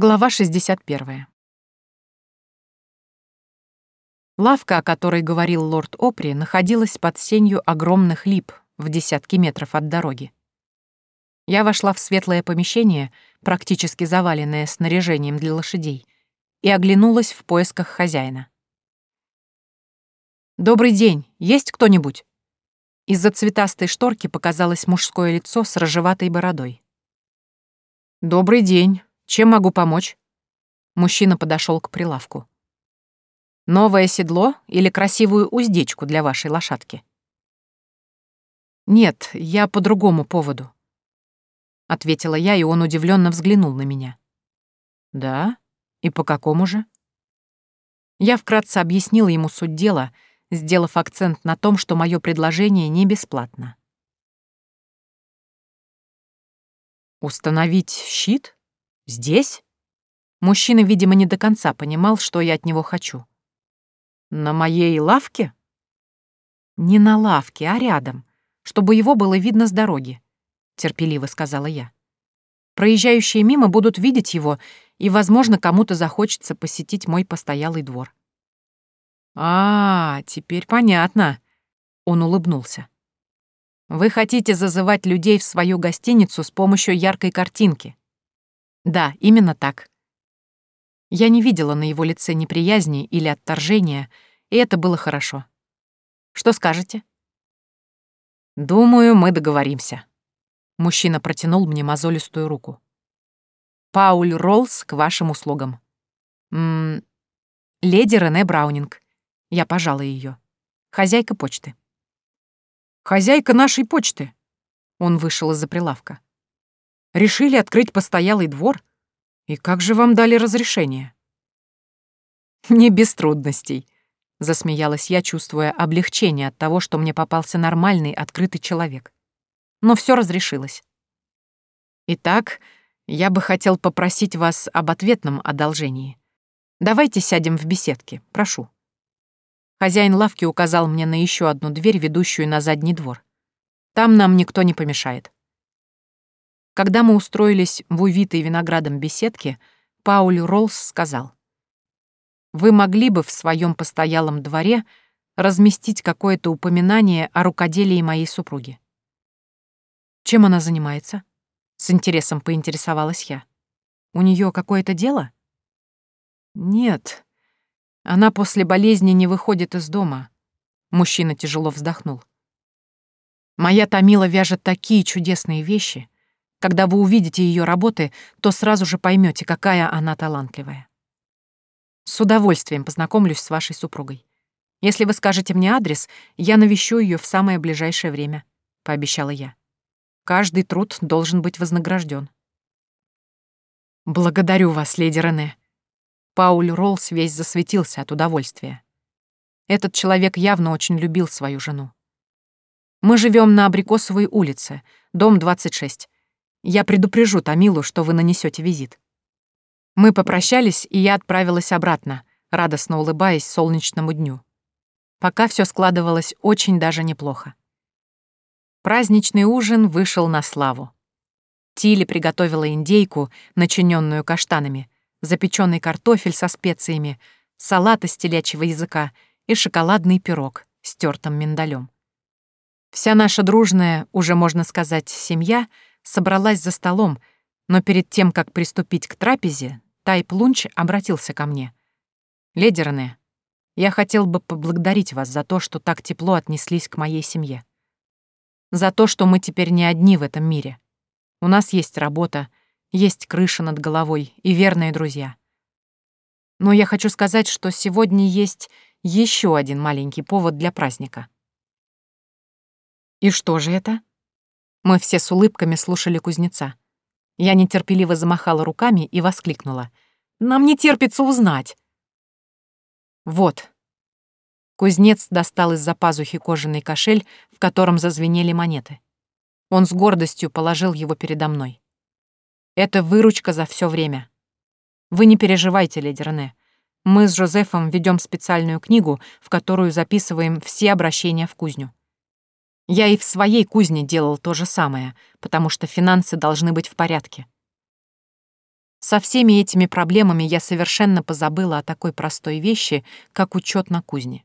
Глава 61. Лавка, о которой говорил лорд Опри, находилась под сенью огромных лип в десятки метров от дороги. Я вошла в светлое помещение, практически заваленное снаряжением для лошадей, и оглянулась в поисках хозяина. «Добрый день! Есть кто-нибудь?» Из-за цветастой шторки показалось мужское лицо с рыжеватой бородой. «Добрый день!» Чем могу помочь?» Мужчина подошел к прилавку. «Новое седло или красивую уздечку для вашей лошадки?» «Нет, я по другому поводу», — ответила я, и он удивленно взглянул на меня. «Да? И по какому же?» Я вкратце объяснила ему суть дела, сделав акцент на том, что мое предложение не бесплатно. «Установить щит?» Здесь? Мужчина, видимо, не до конца понимал, что я от него хочу. На моей лавке? Не на лавке, а рядом, чтобы его было видно с дороги, терпеливо сказала я. Проезжающие мимо будут видеть его, и, возможно, кому-то захочется посетить мой постоялый двор. А, теперь понятно. Он улыбнулся. Вы хотите зазывать людей в свою гостиницу с помощью яркой картинки. Да, именно так. Я не видела на его лице неприязни или отторжения, и это было хорошо. Что скажете? Думаю, мы договоримся. Мужчина протянул мне мозолистую руку. Пауль Роллс к вашим услугам. М леди Рене Браунинг. Я пожала ее. Хозяйка почты. Хозяйка нашей почты. Он вышел из-за прилавка. Решили открыть постоялый двор? И как же вам дали разрешение? Не без трудностей, засмеялась я, чувствуя облегчение от того, что мне попался нормальный, открытый человек. Но все разрешилось. Итак, я бы хотел попросить вас об ответном одолжении. Давайте сядем в беседке, прошу. Хозяин лавки указал мне на еще одну дверь, ведущую на задний двор. Там нам никто не помешает. Когда мы устроились в увитой виноградом беседке, Пауль Роллс сказал, «Вы могли бы в своем постоялом дворе разместить какое-то упоминание о рукоделии моей супруги». «Чем она занимается?» — с интересом поинтересовалась я. «У нее какое-то дело?» «Нет. Она после болезни не выходит из дома». Мужчина тяжело вздохнул. «Моя Томила вяжет такие чудесные вещи, когда вы увидите ее работы, то сразу же поймете, какая она талантливая. С удовольствием познакомлюсь с вашей супругой. Если вы скажете мне адрес, я навещу ее в самое ближайшее время, пообещала я. Каждый труд должен быть вознагражден. Благодарю вас, леди Рене. Пауль Роллс весь засветился от удовольствия. Этот человек явно очень любил свою жену. Мы живем на Абрикосовой улице, дом 26. Я предупрежу Тамилу, что вы нанесете визит. Мы попрощались, и я отправилась обратно, радостно улыбаясь солнечному дню. Пока все складывалось очень даже неплохо. Праздничный ужин вышел на славу. Тили приготовила индейку, начиненную каштанами, запеченный картофель со специями, салат из телячьего языка и шоколадный пирог с тертым миндалем. Вся наша дружная, уже можно сказать, семья — собралась за столом, но перед тем, как приступить к трапезе, Тайп Лунч обратился ко мне. «Леди Рене, я хотел бы поблагодарить вас за то, что так тепло отнеслись к моей семье. За то, что мы теперь не одни в этом мире. У нас есть работа, есть крыша над головой и верные друзья. Но я хочу сказать, что сегодня есть еще один маленький повод для праздника. И что же это? Мы все с улыбками слушали кузнеца. Я нетерпеливо замахала руками и воскликнула. «Нам не терпится узнать!» «Вот». Кузнец достал из-за пазухи кожаный кошель, в котором зазвенели монеты. Он с гордостью положил его передо мной. «Это выручка за все время. Вы не переживайте, леди Рене. Мы с Жозефом ведем специальную книгу, в которую записываем все обращения в кузню. Я и в своей кузне делал то же самое, потому что финансы должны быть в порядке. Со всеми этими проблемами я совершенно позабыла о такой простой вещи, как учет на кузне.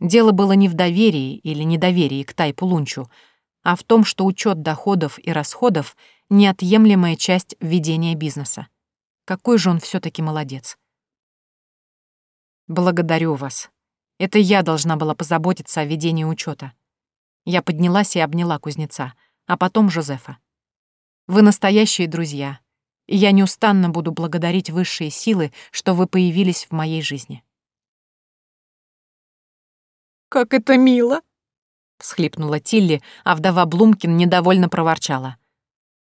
Дело было не в доверии или недоверии к Тайпу Лунчу, а в том, что учет доходов и расходов — неотъемлемая часть ведения бизнеса. Какой же он все таки молодец. Благодарю вас. Это я должна была позаботиться о ведении учета. Я поднялась и обняла кузнеца, а потом Жозефа. Вы настоящие друзья, и я неустанно буду благодарить высшие силы, что вы появились в моей жизни. «Как это мило!» — всхлипнула Тилли, а вдова Блумкин недовольно проворчала.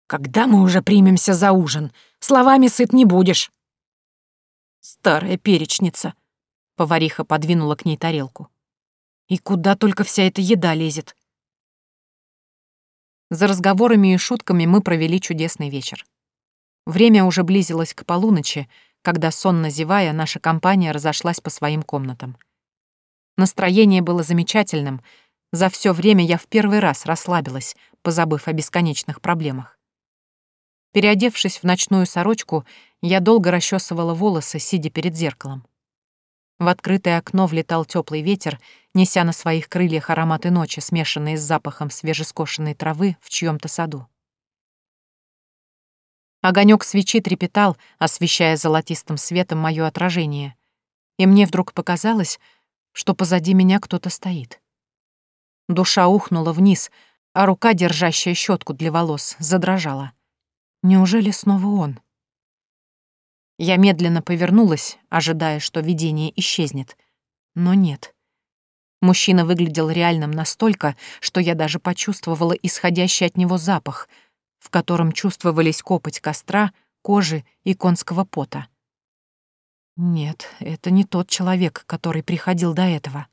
«Когда мы уже примемся за ужин? Словами сыт не будешь!» «Старая перечница!» — повариха подвинула к ней тарелку. «И куда только вся эта еда лезет?» За разговорами и шутками мы провели чудесный вечер. Время уже близилось к полуночи, когда, сонно зевая, наша компания разошлась по своим комнатам. Настроение было замечательным. За все время я в первый раз расслабилась, позабыв о бесконечных проблемах. Переодевшись в ночную сорочку, я долго расчесывала волосы, сидя перед зеркалом. В открытое окно влетал теплый ветер, неся на своих крыльях ароматы ночи, смешанные с запахом свежескошенной травы в чьем-то саду. Огонек свечи трепетал, освещая золотистым светом мое отражение. И мне вдруг показалось, что позади меня кто-то стоит. Душа ухнула вниз, а рука, держащая щетку для волос, задрожала. Неужели снова он? Я медленно повернулась, ожидая, что видение исчезнет. Но нет. Мужчина выглядел реальным настолько, что я даже почувствовала исходящий от него запах — в котором чувствовались копоть костра, кожи и конского пота. Нет, это не тот человек, который приходил до этого.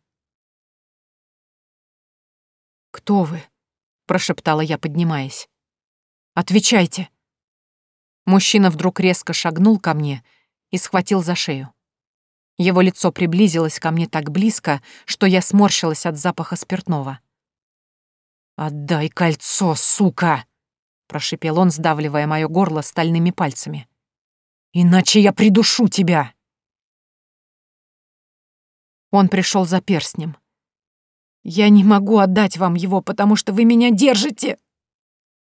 «Кто вы?» — прошептала я, поднимаясь. «Отвечайте!» Мужчина вдруг резко шагнул ко мне и схватил за шею. Его лицо приблизилось ко мне так близко, что я сморщилась от запаха спиртного. «Отдай кольцо, сука!» прошипел он, сдавливая мое горло стальными пальцами. «Иначе я придушу тебя!» Он пришел за перстнем. «Я не могу отдать вам его, потому что вы меня держите!»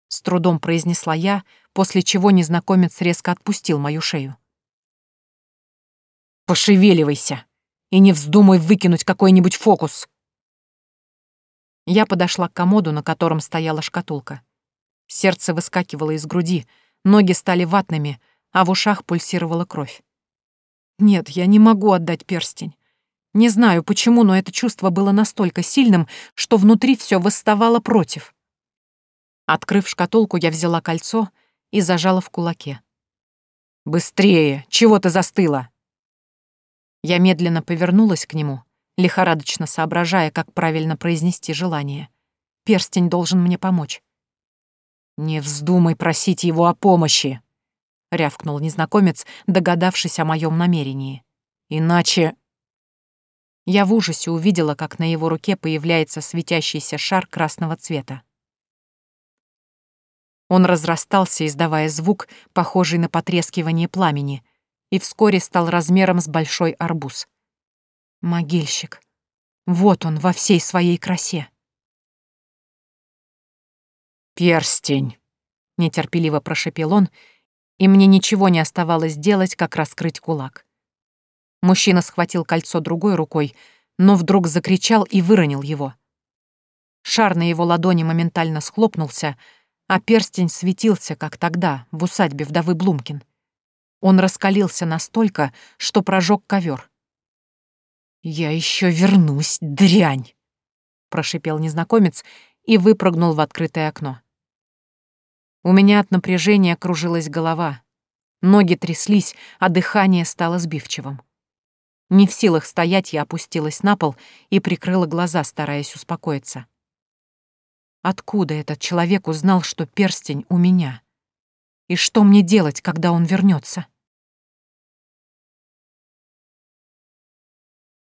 С трудом произнесла я, после чего незнакомец резко отпустил мою шею. «Пошевеливайся и не вздумай выкинуть какой-нибудь фокус!» Я подошла к комоду, на котором стояла шкатулка. Сердце выскакивало из груди, ноги стали ватными, а в ушах пульсировала кровь. Нет, я не могу отдать перстень. Не знаю почему, но это чувство было настолько сильным, что внутри все восставало против. Открыв шкатулку, я взяла кольцо и зажала в кулаке. «Быстрее! Чего ты застыла?» Я медленно повернулась к нему, лихорадочно соображая, как правильно произнести желание. Перстень должен мне помочь. «Не вздумай просить его о помощи!» — рявкнул незнакомец, догадавшись о моем намерении. «Иначе...» Я в ужасе увидела, как на его руке появляется светящийся шар красного цвета. Он разрастался, издавая звук, похожий на потрескивание пламени, и вскоре стал размером с большой арбуз. Могильщик. Вот он во всей своей красе. «Перстень!» — нетерпеливо прошепел он, и мне ничего не оставалось делать, как раскрыть кулак. Мужчина схватил кольцо другой рукой, но вдруг закричал и выронил его. Шар на его ладони моментально схлопнулся, а перстень светился, как тогда, в усадьбе вдовы Блумкин. Он раскалился настолько, что прожег ковер. «Я еще вернусь, дрянь!» — прошипел незнакомец и выпрыгнул в открытое окно. У меня от напряжения кружилась голова. Ноги тряслись, а дыхание стало сбивчивым. Не в силах стоять, я опустилась на пол и прикрыла глаза, стараясь успокоиться. Откуда этот человек узнал, что перстень у меня? И что мне делать, когда он вернется?